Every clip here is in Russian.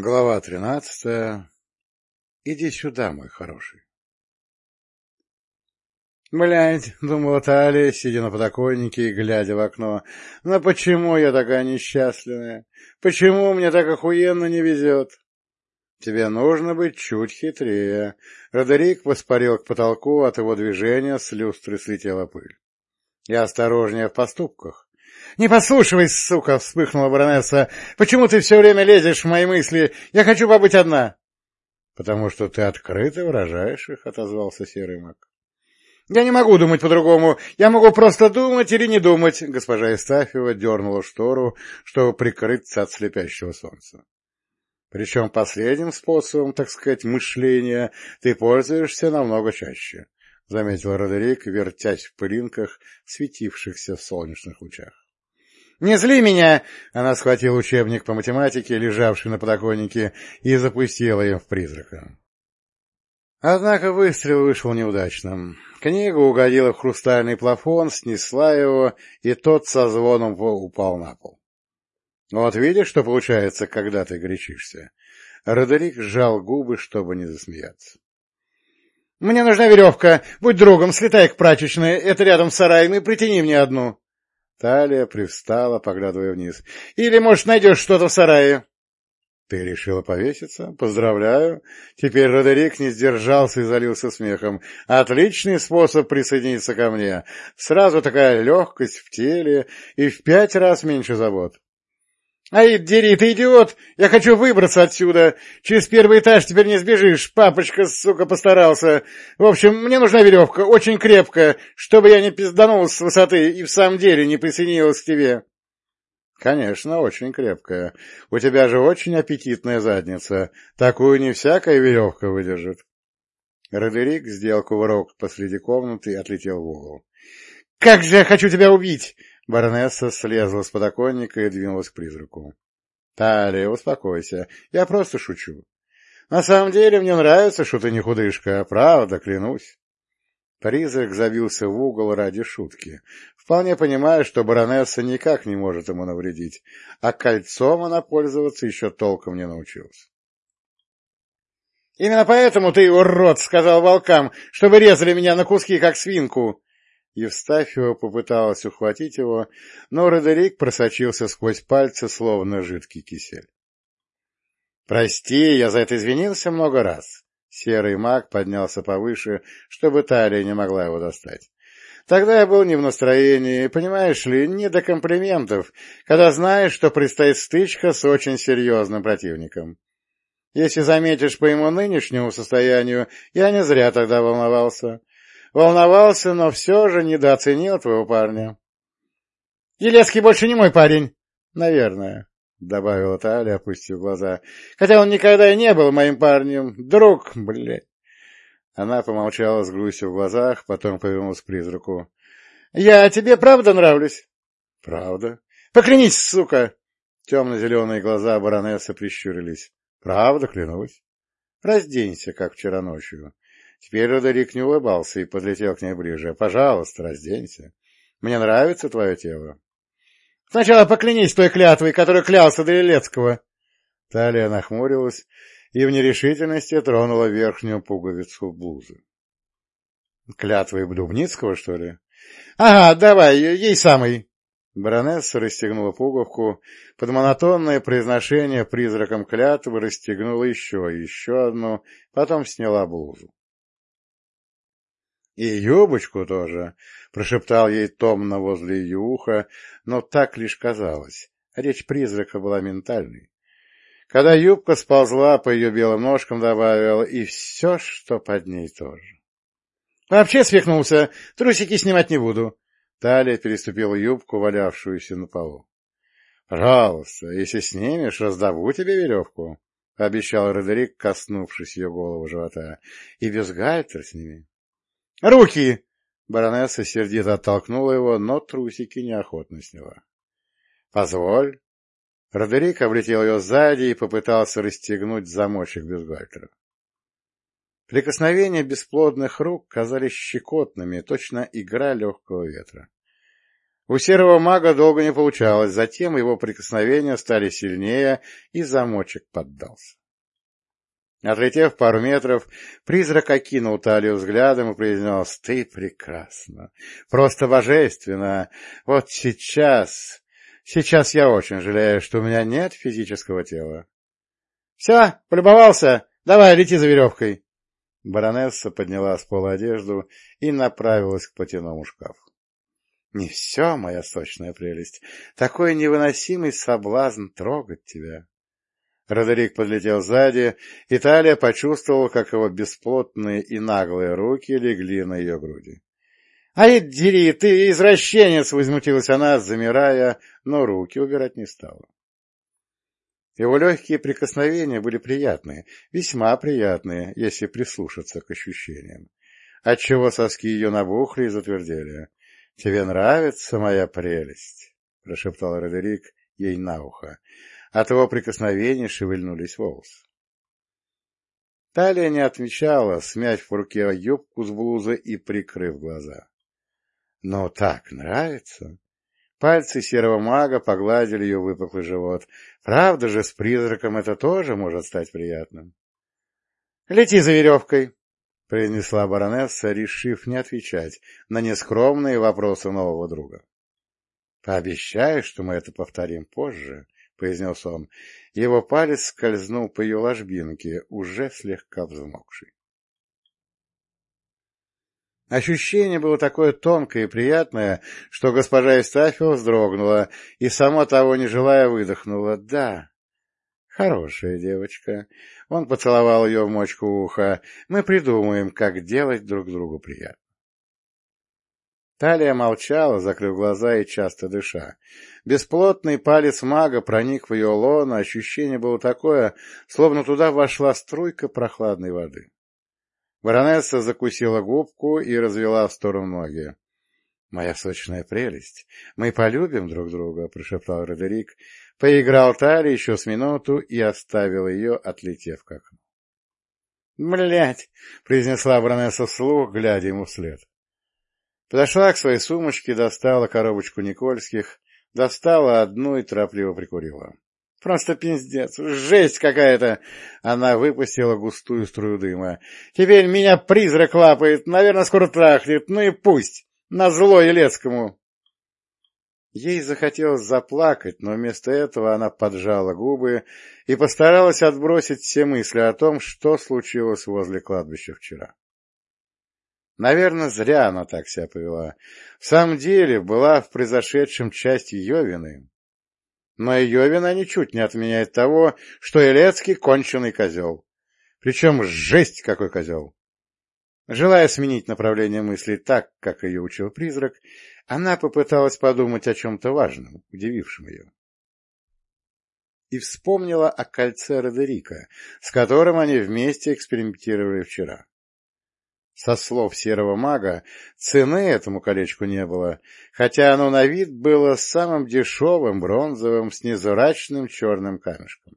Глава тринадцатая. Иди сюда, мой хороший. Блядь, думала Талия, сидя на подоконнике и глядя в окно. Но почему я такая несчастливая? Почему мне так охуенно не везет? Тебе нужно быть чуть хитрее. Родерик воспарил к потолку, от его движения с люстры слетела пыль. Я осторожнее в поступках. — Не послушивай, сука! — вспыхнула баронесса. — Почему ты все время лезешь в мои мысли? Я хочу побыть одна. — Потому что ты открыто выражаешь их, — отозвался серый маг. — Я не могу думать по-другому. Я могу просто думать или не думать. Госпожа Истафьева дернула штору, чтобы прикрыться от слепящего солнца. Причем последним способом, так сказать, мышления ты пользуешься намного чаще, — заметил Родерик, вертясь в пылинках, светившихся в солнечных лучах. «Не зли меня!» Она схватила учебник по математике, лежавший на подоконнике, и запустила им в призрака. Однако выстрел вышел неудачным. Книга угодила в хрустальный плафон, снесла его, и тот со звоном упал на пол. Вот видишь, что получается, когда ты горячишься? Родерик сжал губы, чтобы не засмеяться. — Мне нужна веревка. Будь другом, слетай к прачечной. Это рядом с сараем, и притяни мне одну. Талия привстала, поглядывая вниз. — Или, может, найдешь что-то в сарае? — Ты решила повеситься? Поздравляю. Теперь Родерик не сдержался и залился смехом. Отличный способ присоединиться ко мне. Сразу такая легкость в теле и в пять раз меньше забот. «Ай, дери, ты идиот! Я хочу выбраться отсюда! Через первый этаж теперь не сбежишь! Папочка, сука, постарался! В общем, мне нужна веревка, очень крепкая, чтобы я не пизданул с высоты и в самом деле не присоединилась к тебе!» «Конечно, очень крепкая. У тебя же очень аппетитная задница. Такую не всякая веревка выдержит». Родерик сделал кувырок посреди комнаты и отлетел в угол. «Как же я хочу тебя убить! Баронесса слезла с подоконника и двинулась к призраку. — Талия, успокойся, я просто шучу. На самом деле мне нравится, что ты не худышка, правда, клянусь. Призрак забился в угол ради шутки, вполне понимая, что баронесса никак не может ему навредить, а кольцом она пользоваться еще толком не научилась. — Именно поэтому ты, урод, сказал волкам, чтобы резали меня на куски, как свинку, Евстафьева попыталась ухватить его, но Родерик просочился сквозь пальцы, словно жидкий кисель. «Прости, я за это извинился много раз». Серый маг поднялся повыше, чтобы талия не могла его достать. Тогда я был не в настроении, понимаешь ли, не до комплиментов, когда знаешь, что предстоит стычка с очень серьезным противником. Если заметишь по ему нынешнему состоянию, я не зря тогда волновался. Волновался, но все же недооценил твоего парня. — Елецкий больше не мой парень. — Наверное, — добавила Таля, опустив глаза. — Хотя он никогда и не был моим парнем. Друг, блядь. Она помолчала с грустью в глазах, потом повернулась к призраку. — Я тебе правда нравлюсь? — Правда. — Поклянись, сука! Темно-зеленые глаза баронессы прищурились. — Правда, клянусь. — Разденься, как вчера ночью. Теперь Родерик не улыбался и подлетел к ней ближе. — Пожалуйста, разденься. Мне нравится твое тело. — Сначала поклянись той клятвой, которую клялся до Елецкого. Талия нахмурилась и в нерешительности тронула верхнюю пуговицу блузы. — Клятвой Блюбницкого, что ли? — Ага, давай, ей самый. Баронесса расстегнула пуговку. Под монотонное произношение призраком клятвы расстегнула еще и еще одну, потом сняла блузу. — И юбочку тоже, — прошептал ей томно возле ее уха, но так лишь казалось. Речь призрака была ментальной. Когда юбка сползла по ее белым ножкам, добавил и все, что под ней тоже. — Вообще свихнулся, трусики снимать не буду. Талия переступила юбку, валявшуюся на полу. — Пожалуйста, если снимешь, раздаву тебе веревку, — обещал Родерик, коснувшись ее голову живота. — И бюстгальтер сними. «Руки!» Баронесса сердито оттолкнула его, но трусики неохотно сняла. «Позволь». Родерик облетел ее сзади и попытался расстегнуть замочек бюстгальтера. Прикосновения бесплодных рук казались щекотными, точно игра легкого ветра. У серого мага долго не получалось, затем его прикосновения стали сильнее, и замочек поддался. Отлетев пару метров, призрак окинул талию взглядом и произнес «Ты прекрасна! Просто божественно! Вот сейчас... Сейчас я очень жалею, что у меня нет физического тела». «Все, полюбовался? Давай, лети за веревкой!» Баронесса подняла с пола одежду и направилась к платяному шкафу. Не все, моя сочная прелесть. Такой невыносимый соблазн трогать тебя. Родерик подлетел сзади, и Талия почувствовал, как его бесплотные и наглые руки легли на ее груди. — Ай, дери, ты извращенец! — возмутилась она, замирая, но руки убирать не стала. Его легкие прикосновения были приятные, весьма приятные, если прислушаться к ощущениям, отчего соски ее набухли и затвердели. — Тебе нравится моя прелесть? — прошептал Родерик ей на ухо. От его прикосновения шевельнулись волосы. Талия не отвечала, смять в руке юбку с блузы и прикрыв глаза. — Но так нравится? Пальцы серого мага погладили ее выпуклый живот. Правда же, с призраком это тоже может стать приятным. — Лети за веревкой! — произнесла баронесса, решив не отвечать на нескромные вопросы нового друга. — Пообещаю, что мы это повторим позже, — произнес он. Его палец скользнул по ее ложбинке, уже слегка взмокший. Ощущение было такое тонкое и приятное, что госпожа Истафьева вздрогнула и, само того не желая, выдохнула «Да, Хорошая девочка. Он поцеловал ее в мочку уха. Мы придумаем, как делать друг другу приятно. Талия молчала, закрыв глаза и часто дыша. Бесплотный палец мага проник в ее лоно, ощущение было такое, словно туда вошла струйка прохладной воды. Баронесса закусила губку и развела в сторону ноги. — Моя сочная прелесть, мы полюбим друг друга, — прошептал Родерик, Поиграл Тари еще с минуту и оставил ее, отлетев к окну. «Блядь!» — произнесла Бронесса вслух, глядя ему вслед. Подошла к своей сумочке, достала коробочку Никольских, достала одну и торопливо прикурила. «Просто пиздец! Жесть какая-то!» Она выпустила густую струю дыма. «Теперь меня призрак лапает, наверное, скоро трахнет, ну и пусть! На зло Елецкому!» Ей захотелось заплакать, но вместо этого она поджала губы и постаралась отбросить все мысли о том, что случилось возле кладбища вчера. Наверное, зря она так себя повела. В самом деле, была в произошедшем часть ее вины. Но ее вина ничуть не отменяет того, что Елецкий — конченый козел. Причем жесть какой козел. Желая сменить направление мыслей так, как ее учил призрак, она попыталась подумать о чем-то важном, удивившем ее. И вспомнила о кольце Родерика, с которым они вместе экспериментировали вчера. Со слов серого мага, цены этому колечку не было, хотя оно на вид было самым дешевым бронзовым с незурачным черным камешком.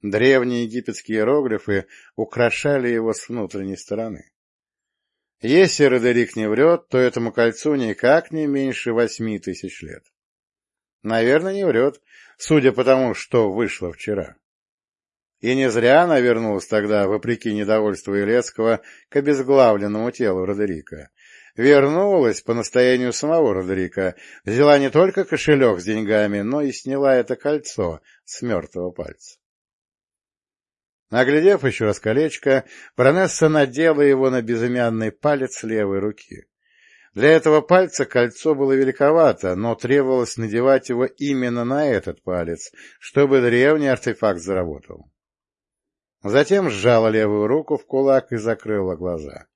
Древние египетские иероглифы украшали его с внутренней стороны. Если Родерик не врет, то этому кольцу никак не меньше восьми тысяч лет. Наверное, не врет, судя по тому, что вышло вчера. И не зря она вернулась тогда, вопреки недовольству Елецкого, к обезглавленному телу Родерика. Вернулась по настоянию самого Родерика, взяла не только кошелек с деньгами, но и сняла это кольцо с мертвого пальца. Наглядев еще раз колечко, баронесса надела его на безымянный палец левой руки. Для этого пальца кольцо было великовато, но требовалось надевать его именно на этот палец, чтобы древний артефакт заработал. Затем сжала левую руку в кулак и закрыла глаза.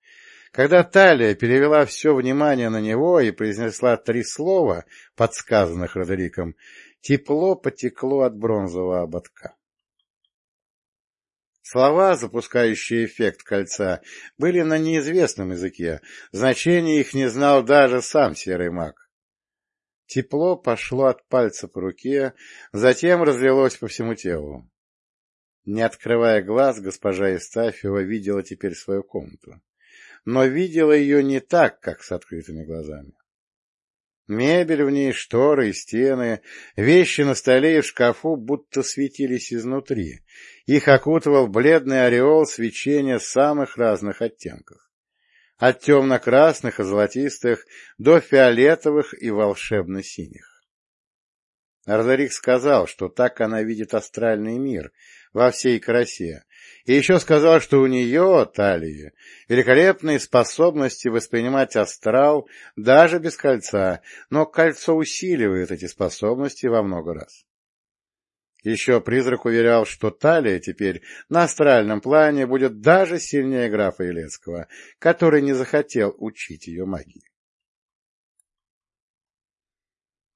Когда Талия перевела все внимание на него и произнесла три слова, подсказанных Родериком, тепло потекло от бронзового ободка. Слова, запускающие эффект кольца, были на неизвестном языке, значения их не знал даже сам серый маг. Тепло пошло от пальца по руке, затем разлилось по всему телу. Не открывая глаз, госпожа Истафьева видела теперь свою комнату. Но видела ее не так, как с открытыми глазами. Мебель в ней, шторы и стены, вещи на столе и в шкафу будто светились изнутри. Их окутывал бледный ореол свечения самых разных оттенков. От темно-красных и золотистых до фиолетовых и волшебно-синих. Ардерик сказал, что так она видит астральный мир во всей красе, и еще сказал, что у нее, Талии, великолепные способности воспринимать астрал даже без кольца, но кольцо усиливает эти способности во много раз. Еще призрак уверял, что Талия теперь на астральном плане будет даже сильнее графа Елецкого, который не захотел учить ее магии.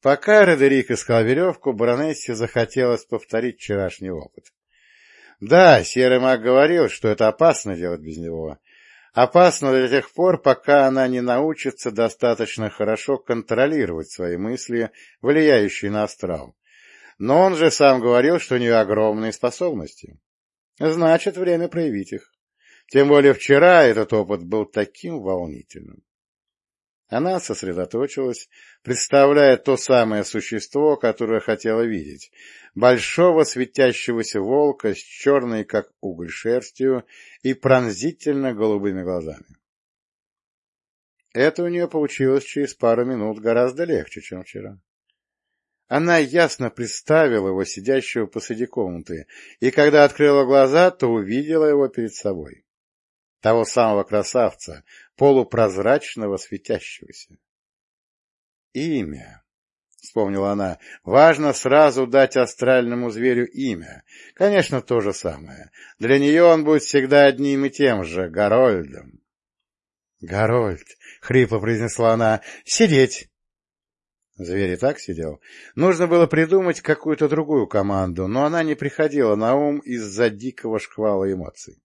Пока Родерик искал веревку, баронессе захотелось повторить вчерашний опыт. Да, серый маг говорил, что это опасно делать без него. Опасно до тех пор, пока она не научится достаточно хорошо контролировать свои мысли, влияющие на астрал. Но он же сам говорил, что у нее огромные способности. Значит, время проявить их. Тем более вчера этот опыт был таким волнительным. Она сосредоточилась, представляя то самое существо, которое хотела видеть, большого светящегося волка с черной, как уголь, шерстью и пронзительно голубыми глазами. Это у нее получилось через пару минут гораздо легче, чем вчера. Она ясно представила его сидящего посреди комнаты, и когда открыла глаза, то увидела его перед собой. Того самого красавца, полупрозрачного, светящегося. Имя. — вспомнила она. — Важно сразу дать астральному зверю имя. Конечно, то же самое. Для нее он будет всегда одним и тем же — Гарольдом. — Гарольд, — хрипло произнесла она, — сидеть. Зверь и так сидел. Нужно было придумать какую-то другую команду, но она не приходила на ум из-за дикого шквала эмоций.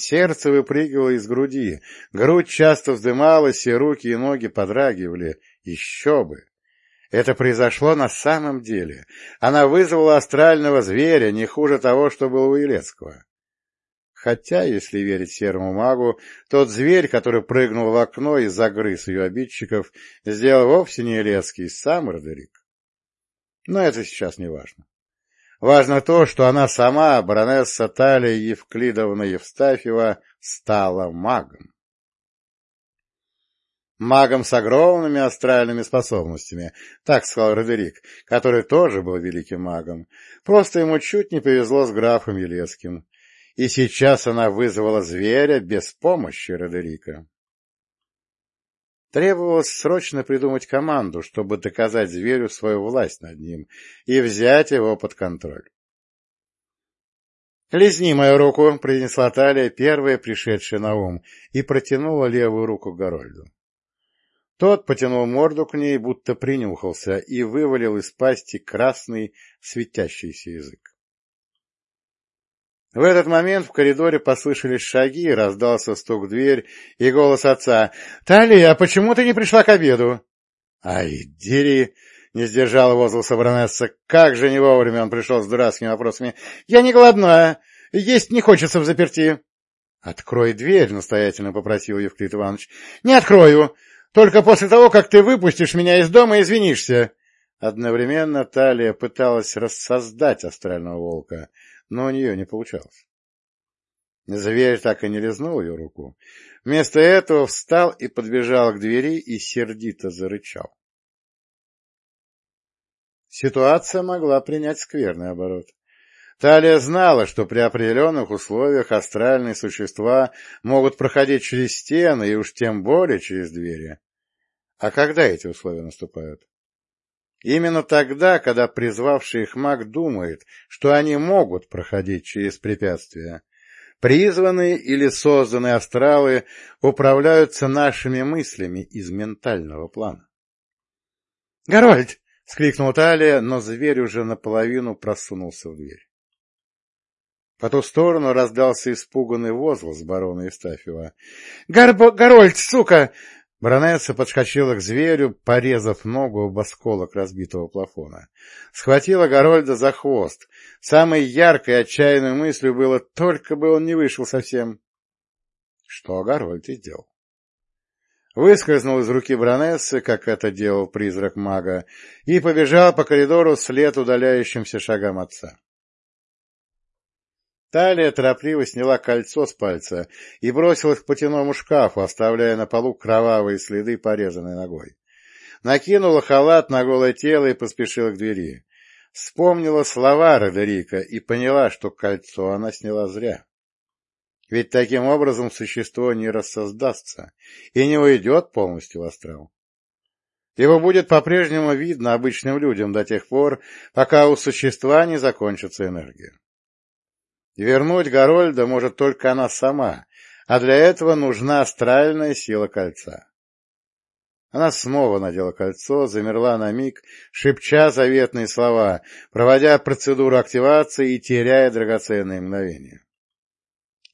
Сердце выпрыгивало из груди, грудь часто вздымалась, и руки и ноги подрагивали. Еще бы! Это произошло на самом деле. Она вызвала астрального зверя, не хуже того, что было у Елецкого. Хотя, если верить серому магу, тот зверь, который прыгнул в окно и загрыз ее обидчиков, сделал вовсе не Елецкий, сам Родерик. Но это сейчас не важно. Важно то, что она сама, баронесса Талия Евклидовна Евстафьева, стала магом. Магом с огромными астральными способностями, так сказал Родерик, который тоже был великим магом. Просто ему чуть не повезло с графом Елецким. И сейчас она вызвала зверя без помощи Родерика. Требовалось срочно придумать команду, чтобы доказать зверю свою власть над ним и взять его под контроль. «Лизни мою руку», — принесла Талия, первая пришедшая на ум, и протянула левую руку Горольду. Тот потянул морду к ней, будто принюхался, и вывалил из пасти красный светящийся язык. В этот момент в коридоре послышались шаги, раздался стук в дверь и голос отца. — Талия, почему ты не пришла к обеду? — Ай, дери! — не сдержала возгласа баронесса. Как же не вовремя он пришел с дурацкими вопросами. — Я не голодная. Есть не хочется в заперти. — Открой дверь, — настоятельно попросил Евклид Иванович. — Не открою. Только после того, как ты выпустишь меня из дома, извинишься. Одновременно Талия пыталась рассоздать астрального волка — но у нее не получалось. Зверь так и не лизнул ее руку. Вместо этого встал и подбежал к двери и сердито зарычал. Ситуация могла принять скверный оборот. Талия знала, что при определенных условиях астральные существа могут проходить через стены и уж тем более через двери. А когда эти условия наступают? Именно тогда, когда призвавший их маг думает, что они могут проходить через препятствия. Призванные или созданные астралы управляются нашими мыслями из ментального плана. «Гарольд!» — скрикнул Талия, но зверь уже наполовину просунулся в дверь. По ту сторону раздался испуганный возглас барона Истафьева. «Гарбо... «Гарольд, сука! Баронесса подскочила к зверю, порезав ногу об осколок разбитого плафона. Схватила Горольда за хвост. Самой яркой и отчаянной мыслью было, только бы он не вышел совсем. Что Горольд и сделал. выскользнул из руки Бронессы, как это делал призрак мага, и побежал по коридору след удаляющимся шагам отца. Талия торопливо сняла кольцо с пальца и бросилась к потяному шкафу, оставляя на полу кровавые следы порезанной ногой. Накинула халат на голое тело и поспешила к двери. Вспомнила слова Родерика и поняла, что кольцо она сняла зря. Ведь таким образом существо не рассоздастся и не уйдет полностью в астрал. Его будет по-прежнему видно обычным людям до тех пор, пока у существа не закончится энергия. Вернуть Горольда может только она сама, а для этого нужна астральная сила кольца. Она снова надела кольцо, замерла на миг, шепча заветные слова, проводя процедуру активации и теряя драгоценные мгновения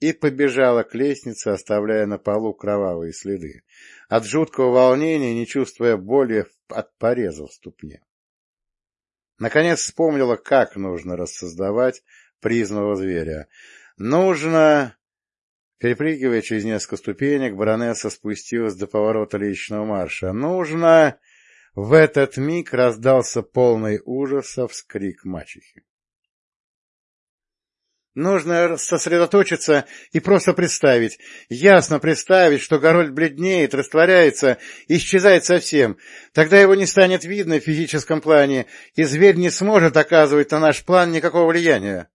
и побежала к лестнице, оставляя на полу кровавые следы, от жуткого волнения, не чувствуя боли от пореза в ступне. Наконец вспомнила, как нужно рассоздавать призмового зверя. Нужно... Перепрыгивая через несколько ступенек, баронесса спустилась до поворота личного марша. Нужно... В этот миг раздался полный ужаса вскрик мачехи. Нужно сосредоточиться и просто представить, ясно представить, что Горольд бледнеет, растворяется, исчезает совсем. Тогда его не станет видно в физическом плане, и зверь не сможет оказывать на наш план никакого влияния.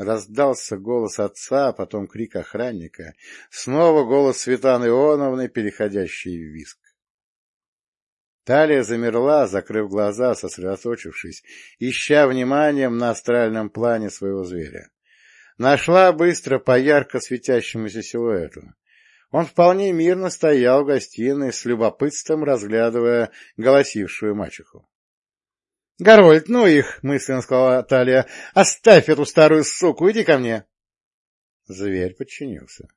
Раздался голос отца, а потом крик охранника. Снова голос Светланы Ионовны, переходящий в виск. Талия замерла, закрыв глаза, сосредоточившись, ища вниманием на астральном плане своего зверя. Нашла быстро по ярко светящемуся силуэту. Он вполне мирно стоял в гостиной, с любопытством разглядывая голосившую мачеху. — Горольд, ну их! — мысленно сказала Талия. — Оставь эту старую суку, иди ко мне! Зверь подчинился.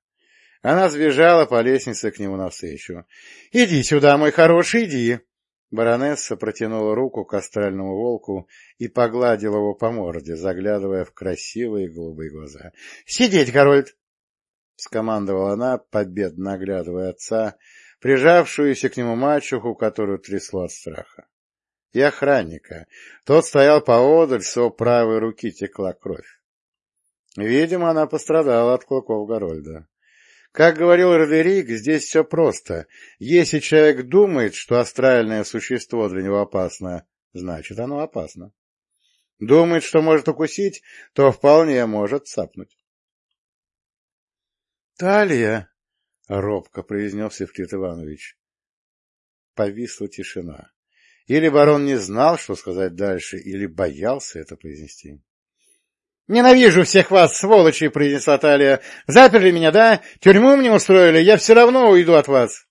Она сбежала по лестнице к нему навстречу. — Иди сюда, мой хороший, иди! Баронесса протянула руку к астральному волку и погладила его по морде, заглядывая в красивые голубые глаза. — Сидеть, Горольд! — скомандовала она, победно оглядывая отца, прижавшуюся к нему мачеху, которую трясло от страха. И охранника. Тот стоял поодаль, с правой руки текла кровь. Видимо, она пострадала от клыков Горольда. Как говорил Родерик, здесь все просто. Если человек думает, что астральное существо для него опасно, значит оно опасно. Думает, что может укусить, то вполне может цапнуть. — Талия, — робко произнес Евклид Иванович. Повисла тишина. Или барон не знал, что сказать дальше, или боялся это произнести. «Ненавижу всех вас, сволочи!» — произнесла Талия. «Заперли меня, да? Тюрьму мне устроили? Я все равно уйду от вас!»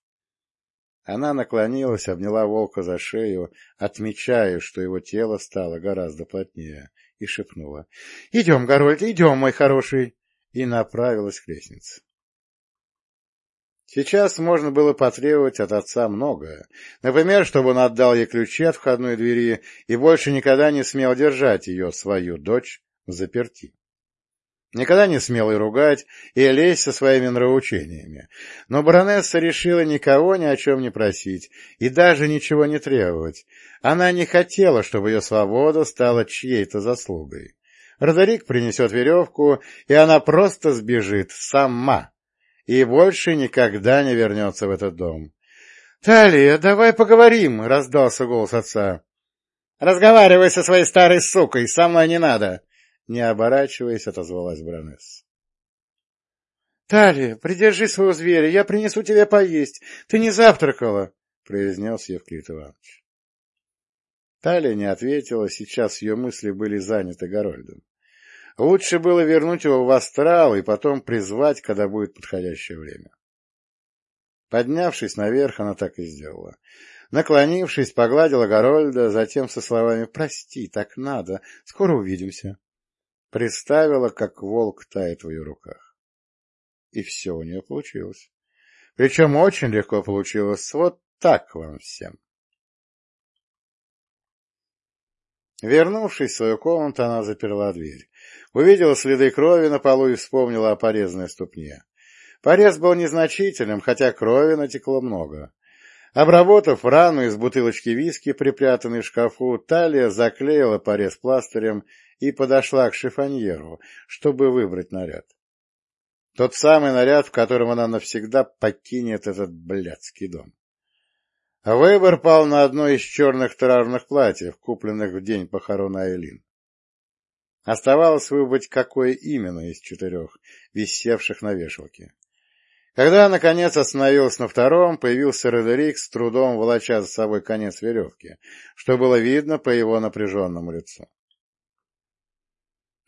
Она наклонилась, обняла волка за шею, отмечая, что его тело стало гораздо плотнее, и шепнула. — Идем, Горольд, идем, мой хороший! И направилась к лестнице. Сейчас можно было потребовать от отца многое. Например, чтобы он отдал ей ключи от входной двери и больше никогда не смел держать ее, свою дочь, в заперти. Никогда не смел и ругать, и лезть со своими нравоучениями. Но баронесса решила никого ни о чем не просить и даже ничего не требовать. Она не хотела, чтобы ее свобода стала чьей-то заслугой. Родерик принесет веревку, и она просто сбежит сама, и больше никогда не вернется в этот дом. — Талия, давай поговорим, — раздался голос отца. — Разговаривай со своей старой сукой, со мной не надо, не оборачиваясь, отозвалась Бронесс. — Талия, придержи своего зверя, я принесу тебе поесть. Ты не завтракала, — произнес Евклид Иванович. Талия не ответила, сейчас ее мысли были заняты Горольдом. Лучше было вернуть его в астрал и потом призвать, когда будет подходящее время. Поднявшись наверх, она так и сделала. Наклонившись, погладила Горольда, затем со словами «Прости, так надо, скоро увидимся» представила, как волк тает в ее руках. И все у нее получилось. Причем очень легко получилось. Вот так вам всем. Вернувшись в свою комнату, она заперла дверь. Увидела следы крови на полу и вспомнила о порезанной ступне. Порез был незначительным, хотя крови натекло много. Обработав рану из бутылочки виски, припрятанной в шкафу, Талия заклеила порез пластырем и подошла к шифоньеру, чтобы выбрать наряд. Тот самый наряд, в котором она навсегда покинет этот блядский дом. Выбор пал на одно из черных травных платьев, купленных в день похорон Айлин. Оставалось выбрать, какое именно из четырех, висевших на вешалке. Когда, наконец, остановился на втором, появился Родерик с трудом волоча за собой конец веревки, что было видно по его напряженному лицу. —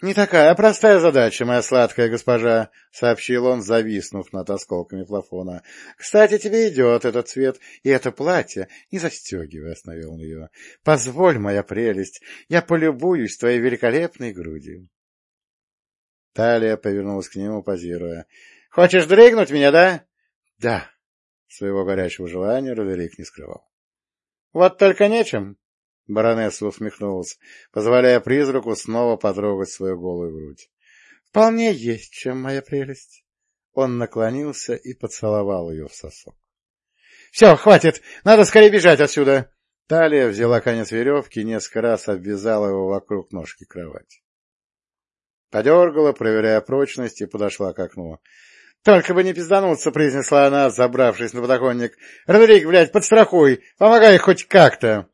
Не такая простая задача, моя сладкая госпожа, — сообщил он, зависнув над осколками плафона. — Кстати, тебе идет этот цвет и это платье. Не застегивай, — остановил он ее. — Позволь, моя прелесть, я полюбуюсь твоей великолепной грудью. Талия повернулась к нему, позируя. — Хочешь дрыгнуть меня, да? — Да. Своего горячего желания Родерик не скрывал. — Вот только нечем. Баронесса усмехнулась, позволяя призраку снова потрогать свою голую грудь. — Вполне есть чем, моя прелесть. Он наклонился и поцеловал ее в сосок. — Все, хватит! Надо скорее бежать отсюда! Талия взяла конец веревки и несколько раз обвязала его вокруг ножки кровати. Подергала, проверяя прочность, и подошла к окну. — Только бы не пиздануться, — произнесла она, забравшись на подоконник. — Родерик, блядь, подстрахуй! Помогай хоть как-то!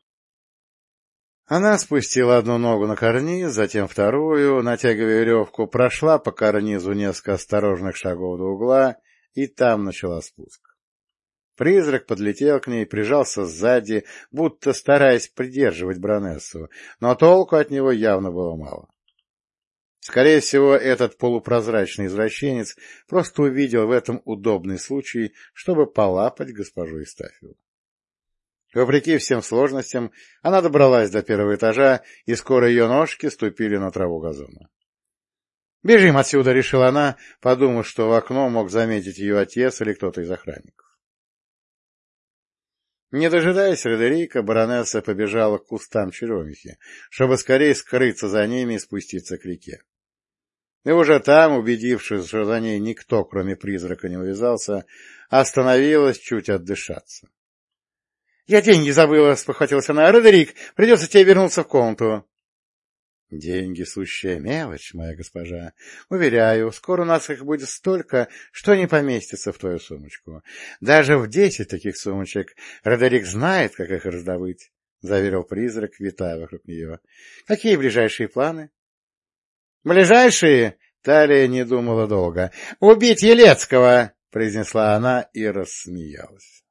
Она спустила одну ногу на карниз, затем вторую, натягивая веревку, прошла по карнизу несколько осторожных шагов до угла и там начала спуск. Призрак подлетел к ней, прижался сзади, будто стараясь придерживать Бронессу, но толку от него явно было мало. Скорее всего, этот полупрозрачный извращенец просто увидел в этом удобный случай, чтобы полапать госпожу Истафьеву. Вопреки всем сложностям, она добралась до первого этажа, и скоро ее ножки ступили на траву газона. «Бежим отсюда!» — решила она, подумав, что в окно мог заметить ее отец или кто-то из охранников. Не дожидаясь Редерика, баронесса побежала к кустам черемихи, чтобы скорее скрыться за ними и спуститься к реке. И уже там, убедившись, что за ней никто, кроме призрака, не увязался, остановилась чуть отдышаться. — Я деньги забыла, — спохватилась она. — Родерик, придется тебе вернуться в комнату. — Деньги — сущая мелочь, моя госпожа. Уверяю, скоро у нас их будет столько, что не поместится в твою сумочку. Даже в десять таких сумочек Родерик знает, как их раздобыть, — заверил призрак, витая вокруг нее. — Какие ближайшие планы? — Ближайшие? — Талия не думала долго. — Убить Елецкого! — произнесла она и рассмеялась.